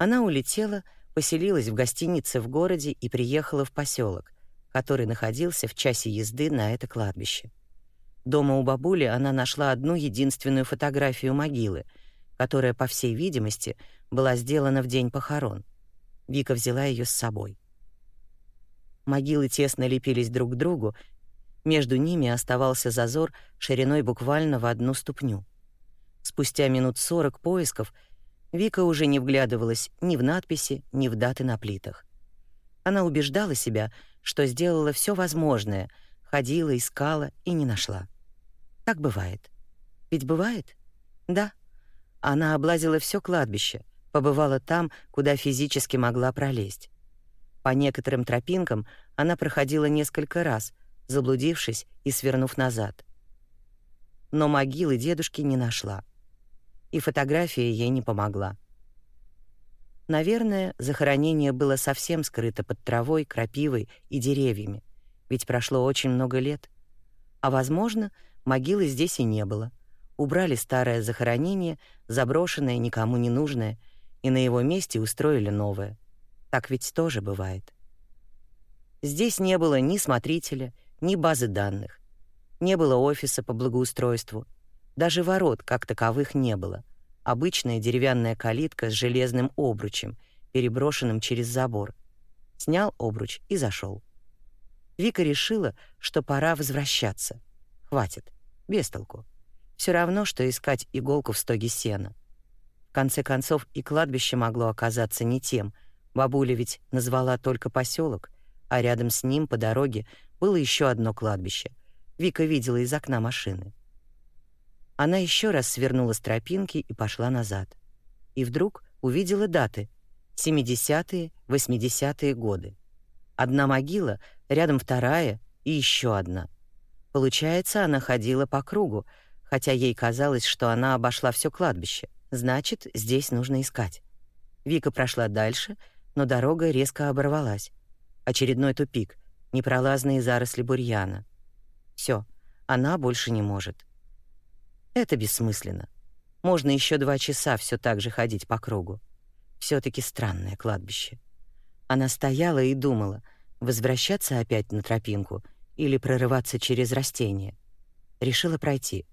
Она улетела, поселилась в гостинице в городе и приехала в поселок, который находился в часе езды на это кладбище. Дома у бабули она нашла одну единственную фотографию могилы, которая, по всей видимости, была сделана в день похорон. Вика взяла ее с собой. Могилы тесно лепились друг к другу, между ними оставался зазор шириной буквально в одну ступню. Спустя минут сорок поисков Вика уже не вглядывалась ни в надписи, ни в даты на плитах. Она убеждала себя, что сделала все возможное, ходила, искала и не нашла. Так бывает. Ведь бывает? Да. Она облазила все кладбище, побывала там, куда физически могла пролезть. По некоторым тропинкам она проходила несколько раз, заблудившись и свернув назад. Но могилы дедушки не нашла. И фотография ей не помогла. Наверное, захоронение было совсем скрыто под травой, крапивой и деревьями, ведь прошло очень много лет. А возможно, могилы здесь и не было. Убрали старое захоронение, заброшенное, никому не нужное, и на его месте устроили новое. Так ведь тоже бывает. Здесь не было ни смотрителя, ни базы данных. Не было офиса по благоустройству. Даже ворот как таковых не было. Обычная деревянная калитка с железным обручем, переброшенным через забор. Снял обруч и зашел. Вика решила, что пора возвращаться. Хватит, без толку. Все равно, что искать иголку в стоге сена. В конце концов, и кладбище могло оказаться не тем. Бабуля ведь назвала только поселок, а рядом с ним по дороге было еще одно кладбище. Вика видела из окна машины. Она еще раз свернула с тропинки и пошла назад. И вдруг увидела даты: 70-е, 80-е годы. Одна могила, рядом вторая и еще одна. Получается, она ходила по кругу, хотя ей казалось, что она обошла все кладбище. Значит, здесь нужно искать. Вика прошла дальше, но дорога резко оборвалась. Очередной тупик непролазные заросли бурьяна. Все, она больше не может. Это бессмысленно. Можно еще два часа все так же ходить по кругу. все таки странное кладбище. Она стояла и думала, возвращаться опять на тропинку или прорываться через растения. Решила пройти.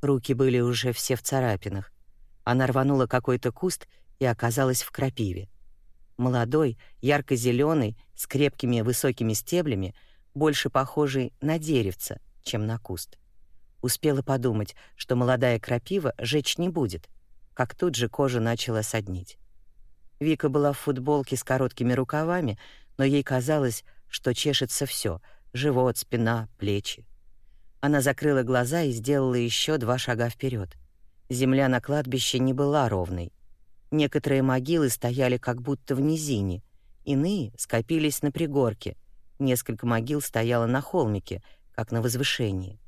Руки были уже все в царапинах. Она рванула какой-то куст и оказалась в крапиве молодой, ярко зеленый с крепкими высокими стеблями, больше похожий на деревце, чем на куст. Успела подумать, что молодая крапива жечь не будет, как тут же кожа начала соднить. Вика была в футболке с короткими рукавами, но ей казалось, что чешется все: живот, спина, плечи. Она закрыла глаза и сделала еще два шага вперед. Земля на кладбище не была ровной, Некоторые могилы стояли как будто в низине, иные скопились на пригорке. Несколько могил стояло на холмике, как на возвышении.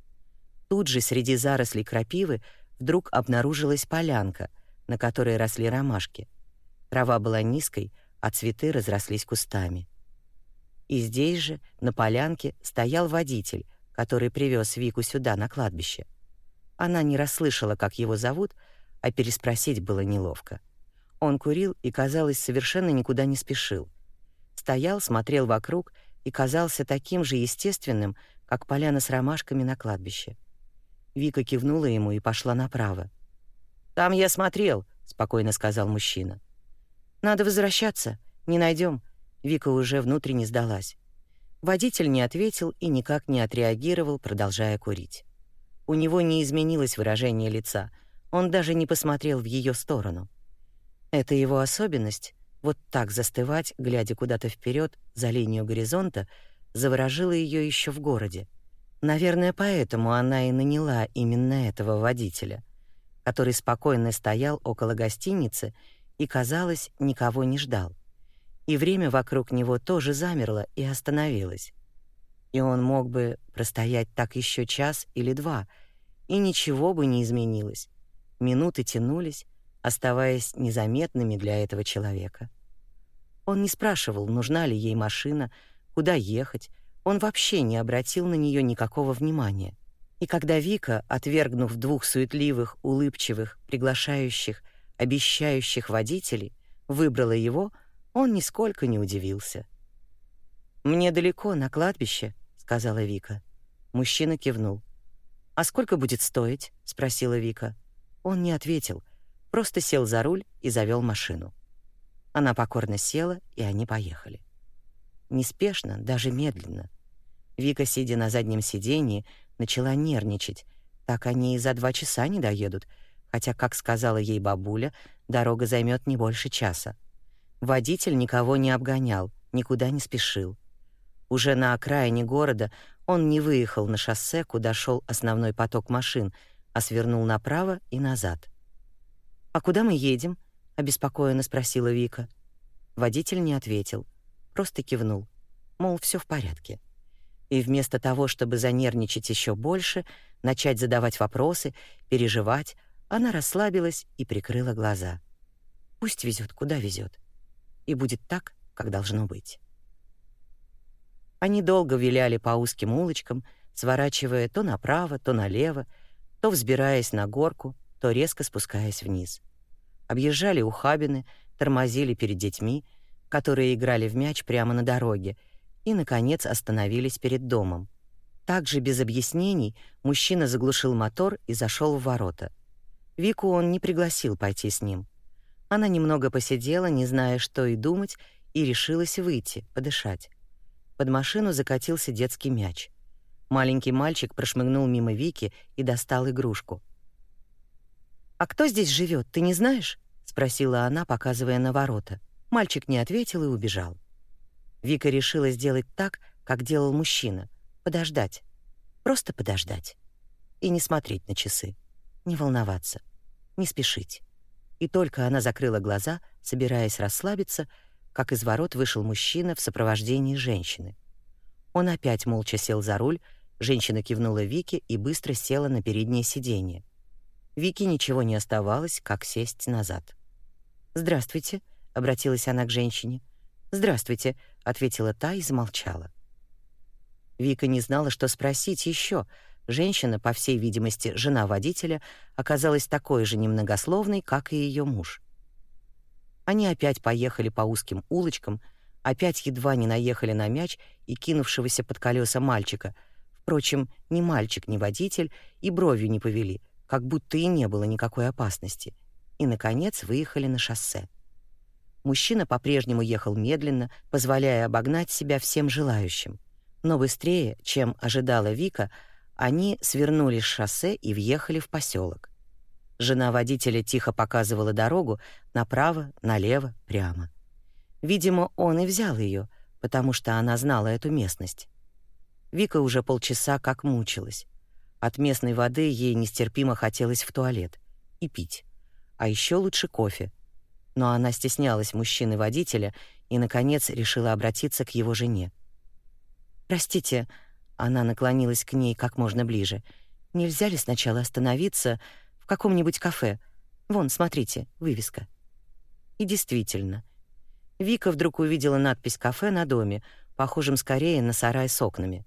Тут же среди зарослей крапивы вдруг обнаружилась полянка, на которой росли ромашки. Трава была низкой, а цветы разрослись кустами. И здесь же, на полянке, стоял водитель, который привез Вику сюда, на кладбище. Она не расслышала, как его зовут, а переспросить было неловко. Он курил и, казалось, совершенно никуда не спешил. Стоял, смотрел вокруг и казался таким же естественным, как поляна с ромашками на кладбище. Вика кивнула ему и пошла направо. «Там я смотрел», — спокойно сказал мужчина. «Надо возвращаться, не найдем. Вика уже внутренне сдалась. Водитель не ответил и никак не отреагировал, продолжая курить. У него не изменилось выражение лица, он даже не посмотрел в ее сторону. Это его особенность вот так застывать, глядя куда-то вперед за линию горизонта, заворожила ее еще в городе. Наверное, поэтому она и наняла именно этого водителя, который спокойно стоял около гостиницы и, казалось, никого не ждал. И время вокруг него тоже замерло и остановилось. И он мог бы простоять так еще час или два, и ничего бы не изменилось. Минуты тянулись, оставаясь незаметными для этого человека. Он не спрашивал, нужна ли ей машина, куда ехать, он вообще не обратил на нее никакого внимания. И когда Вика, отвергнув двух суетливых, улыбчивых, приглашающих, обещающих водителей, выбрала его, он нисколько не удивился. «Мне далеко, на кладбище», — сказала Вика. Мужчина кивнул. «А сколько будет стоить?» — спросила Вика. Он не ответил, просто сел за руль и завел машину. Она покорно села, и они поехали. Неспешно, даже медленно. Вика, сидя на заднем сиденье, начала нервничать. Так они и за два часа не доедут, хотя, как сказала ей бабуля, дорога займет не больше часа. Водитель никого не обгонял, никуда не спешил. Уже на окраине города он не выехал на шоссе, куда шел основной поток машин, а свернул направо и назад. «А куда мы едем?» — обеспокоенно спросила Вика. Водитель не ответил, просто кивнул, мол, все в порядке. И вместо того, чтобы занервничать еще больше, начать задавать вопросы, переживать, она расслабилась и прикрыла глаза. Пусть везет, куда везет, и будет так, как должно быть. Они долго виляли по узким улочкам, сворачивая то направо, то налево, то взбираясь на горку, то резко спускаясь вниз. Объезжали ухабины, тормозили перед детьми, которые играли в мяч прямо на дороге, и, наконец, остановились перед домом. Также без объяснений мужчина заглушил мотор и зашел в ворота. Вику он не пригласил пойти с ним. Она немного посидела, не зная, что и думать, и решилась выйти, подышать. Под машину закатился детский мяч. Маленький мальчик прошмыгнул мимо Вики и достал игрушку. «А кто здесь живет, ты не знаешь?» — спросила она, показывая на ворота. Мальчик не ответил и убежал. Вика решила сделать так, как делал мужчина. Подождать. Просто подождать. И не смотреть на часы. Не волноваться. Не спешить. И только она закрыла глаза, собираясь расслабиться, как из ворот вышел мужчина в сопровождении женщины. Он опять молча сел за руль, женщина кивнула Вике и быстро села на переднее сиденье. Вике ничего не оставалось, как сесть назад. «Здравствуйте», — обратилась она к женщине. «Здравствуйте», — ответила та и замолчала. Вика не знала, что спросить еще. Женщина, по всей видимости, жена водителя, оказалась такой же немногословной, как и ее муж. Они опять поехали по узким улочкам, опять едва не наехали на мяч и кинувшегося под колеса мальчика. Впрочем, ни мальчик, ни водитель и бровью не повели, как будто и не было никакой опасности. И, наконец, выехали на шоссе. Мужчина по-прежнему ехал медленно, позволяя обогнать себя всем желающим. Но быстрее, чем ожидала Вика, они свернули с шоссе и въехали в поселок. Жена водителя тихо показывала дорогу направо, налево, прямо. Видимо, он и взял ее, потому что она знала эту местность. Вика уже полчаса как мучилась. От местной воды ей нестерпимо хотелось в туалет и пить. А еще лучше кофе. Но она стеснялась мужчины-водителя и наконец решила обратиться к его жене. Простите, она наклонилась к ней как можно ближе. Нельзя ли сначала остановиться в каком-нибудь кафе. Вон, смотрите, вывеска. И действительно, Вика вдруг увидела надпись «Кафе» на доме, похожем скорее на сарай с окнами.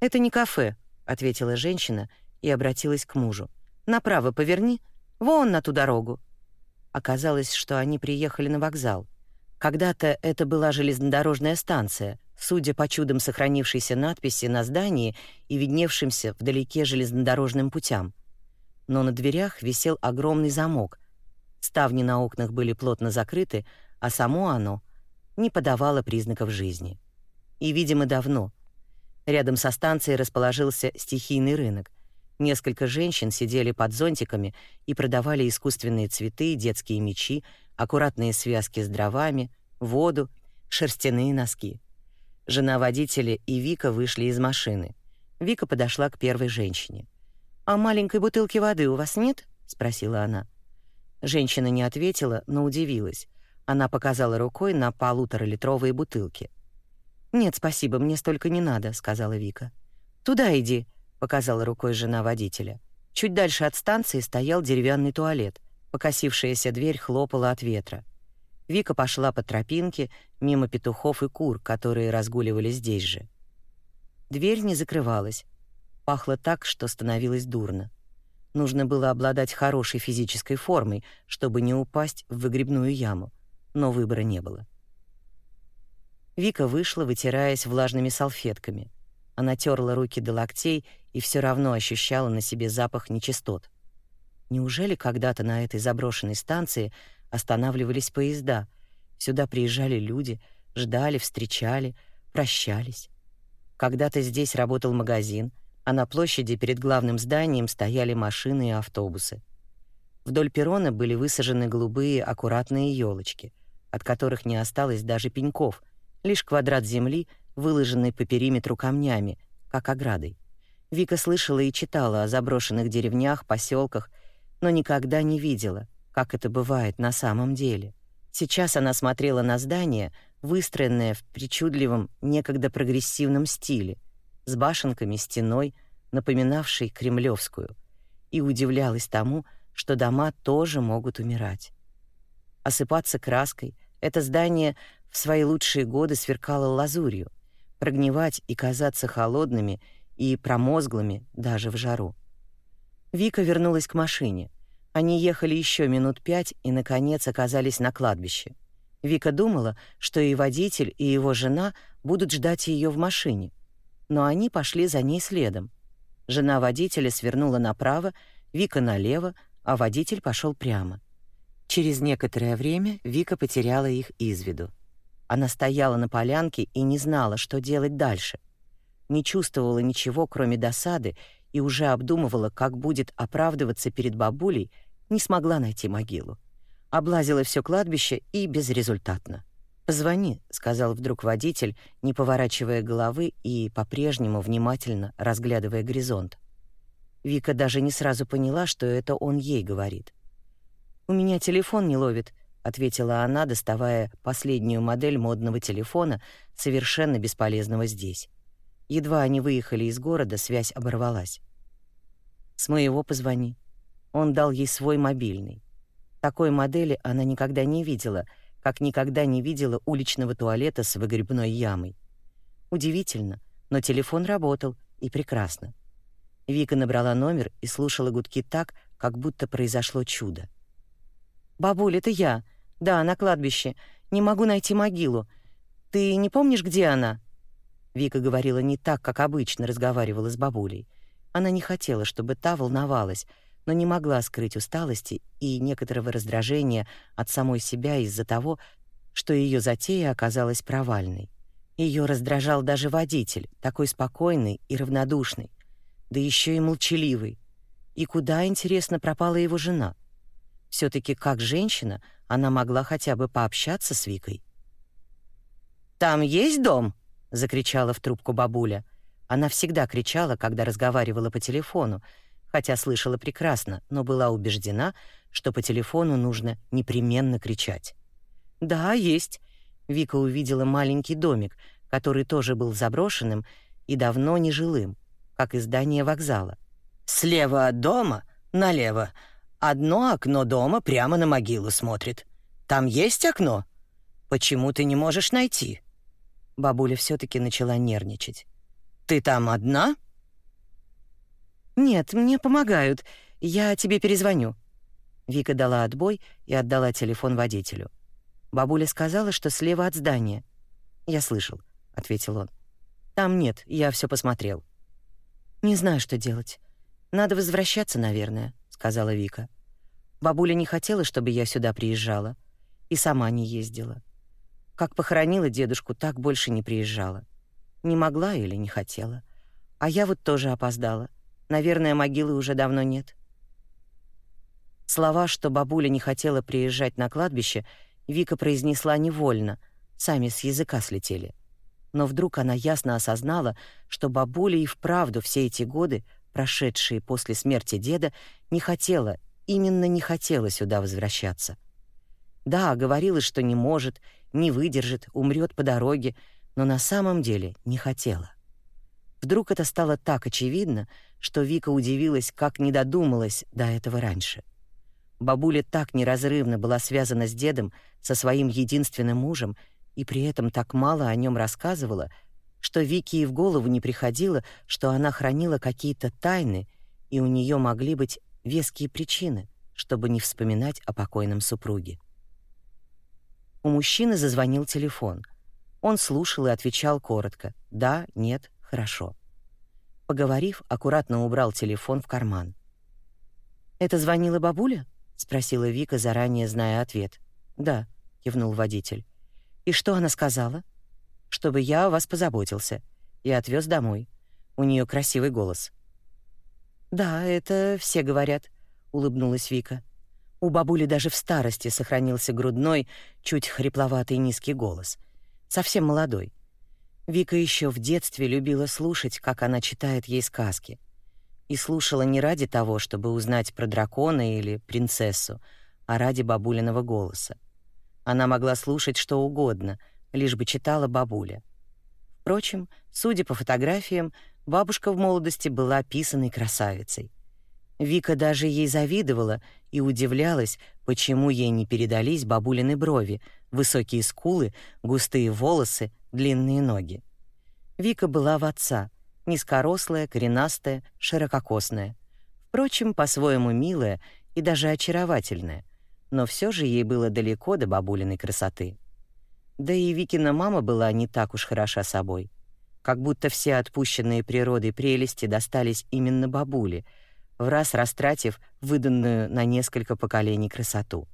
«Это не кафе», — ответила женщина и обратилась к мужу. «Направо поверни, вон на ту дорогу». Оказалось, что они приехали на вокзал. Когда-то это была железнодорожная станция, судя по чудам сохранившейся надписи на здании и видневшимся вдалеке железнодорожным путям но на дверях висел огромный замок. Ставни на окнах были плотно закрыты, а само оно не подавало признаков жизни. И, видимо, давно. Рядом со станцией расположился стихийный рынок. Несколько женщин сидели под зонтиками и продавали искусственные цветы, детские мечи, аккуратные связки с дровами, воду, шерстяные носки. Жена водителя и Вика вышли из машины. Вика подошла к первой женщине. «А маленькой бутылки воды у вас нет?» — спросила она. Женщина не ответила, но удивилась. Она показала рукой на полуторалитровые бутылки. «Нет, спасибо, мне столько не надо», — сказала Вика. «Туда иди», — показала рукой жена водителя. Чуть дальше от станции стоял деревянный туалет. Покосившаяся дверь хлопала от ветра. Вика пошла по тропинке мимо петухов и кур, которые разгуливали здесь же. Дверь не закрывалась. Пахло так, что становилось дурно. Нужно было обладать хорошей физической формой, чтобы не упасть в выгребную яму, но выбора не было. Вика вышла, вытираясь влажными салфетками. Она терла руки до локтей и все равно ощущала на себе запах нечистот. Неужели когда-то на этой заброшенной станции останавливались поезда? Сюда приезжали люди, ждали, встречали, прощались. Когда-то здесь работал магазин, а на площади перед главным зданием стояли машины и автобусы. Вдоль перрона были высажены голубые аккуратные елочки, от которых не осталось даже пеньков, лишь квадрат земли, выложенный по периметру камнями, как оградой. Вика слышала и читала о заброшенных деревнях, поселках, но никогда не видела, как это бывает на самом деле. Сейчас она смотрела на здание, выстроенное в причудливом, некогда прогрессивном стиле, с башенками, стеной, напоминавшей кремлевскую, и удивлялась тому, что дома тоже могут умирать. Осыпаться краской это здание в свои лучшие годы сверкало лазурью, прогнивать и казаться холодными и промозглыми даже в жару. Вика вернулась к машине. Они ехали еще минут пять и, наконец, оказались на кладбище. Вика думала, что и водитель, и его жена будут ждать ее в машине. Но они пошли за ней следом. Жена водителя свернула направо, Вика налево, а водитель пошел прямо. Через некоторое время Вика потеряла их из виду. Она стояла на полянке и не знала, что делать дальше. Не чувствовала ничего, кроме досады, и уже обдумывала, как будет оправдываться перед бабулей, не смогла найти могилу. Облазила все кладбище и безрезультатно. «Позвони», — сказал вдруг водитель, не поворачивая головы и по-прежнему внимательно разглядывая горизонт. Вика даже не сразу поняла, что это он ей говорит. «У меня телефон не ловит», — ответила она, доставая последнюю модель модного телефона, совершенно бесполезного здесь. Едва они выехали из города, связь оборвалась. «С моего позвони». Он дал ей свой мобильный. Такой модели она никогда не видела, как никогда не видела уличного туалета с выгребной ямой. Удивительно, но телефон работал, и прекрасно. Вика набрала номер и слушала гудки так, как будто произошло чудо. «Бабуль, это я. Да, на кладбище. Не могу найти могилу. Ты не помнишь, где она?» Вика говорила не так, как обычно разговаривала с бабулей. Она не хотела, чтобы та волновалась, но не могла скрыть усталости и некоторого раздражения от самой себя из-за того, что ее затея оказалась провальной. Ее раздражал даже водитель, такой спокойный и равнодушный, да еще и молчаливый. И куда, интересно, пропала его жена — все таки как женщина она могла хотя бы пообщаться с Викой. «Там есть дом?» — закричала в трубку бабуля. Она всегда кричала, когда разговаривала по телефону, хотя слышала прекрасно, но была убеждена, что по телефону нужно непременно кричать. «Да, есть». Вика увидела маленький домик, который тоже был заброшенным и давно нежилым, как и здание вокзала. «Слева от дома, налево, Одно окно дома прямо на могилу смотрит. Там есть окно? Почему ты не можешь найти?» Бабуля все таки начала нервничать. «Ты там одна?» «Нет, мне помогают. Я тебе перезвоню». Вика дала отбой и отдала телефон водителю. Бабуля сказала, что слева от здания. «Я слышал», — ответил он. «Там нет, я все посмотрел». «Не знаю, что делать. Надо возвращаться, наверное», — сказала Вика. Бабуля не хотела, чтобы я сюда приезжала, и сама не ездила. Как похоронила дедушку, так больше не приезжала. Не могла или не хотела. А я вот тоже опоздала. Наверное, могилы уже давно нет. Слова, что бабуля не хотела приезжать на кладбище, Вика произнесла невольно, сами с языка слетели. Но вдруг она ясно осознала, что бабуля и вправду все эти годы, прошедшие после смерти деда, не хотела именно не хотела сюда возвращаться. Да, говорила, что не может, не выдержит, умрет по дороге, но на самом деле не хотела. Вдруг это стало так очевидно, что Вика удивилась, как не додумалась до этого раньше. Бабуля так неразрывно была связана с дедом, со своим единственным мужем, и при этом так мало о нем рассказывала, что Вике и в голову не приходило, что она хранила какие-то тайны, и у нее могли быть веские причины, чтобы не вспоминать о покойном супруге. У мужчины зазвонил телефон. Он слушал и отвечал коротко: "Да, нет, хорошо". Поговорив, аккуратно убрал телефон в карман. «Это звонила бабуля?» — спросила Вика, заранее зная ответ. «Да», — кивнул водитель. «И что она сказала?» «Чтобы я о вас позаботился и отвез домой. У нее красивый голос». «Да, это все говорят», — улыбнулась Вика. У бабули даже в старости сохранился грудной, чуть хрипловатый низкий голос. Совсем молодой. Вика еще в детстве любила слушать, как она читает ей сказки и слушала не ради того, чтобы узнать про дракона или принцессу, а ради бабулиного голоса. Она могла слушать что угодно, лишь бы читала бабуля. Впрочем, судя по фотографиям, бабушка в молодости была писаной красавицей. Вика даже ей завидовала и удивлялась, почему ей не передались бабулины брови, высокие скулы, густые волосы, длинные ноги. Вика была в отца — низкорослая, коренастая, ширококосная. Впрочем, по-своему милая и даже очаровательная, но все же ей было далеко до бабулиной красоты. Да и Викина мама была не так уж хороша собой. Как будто все отпущенные природой прелести достались именно бабуле, в раз растратив выданную на несколько поколений красоту.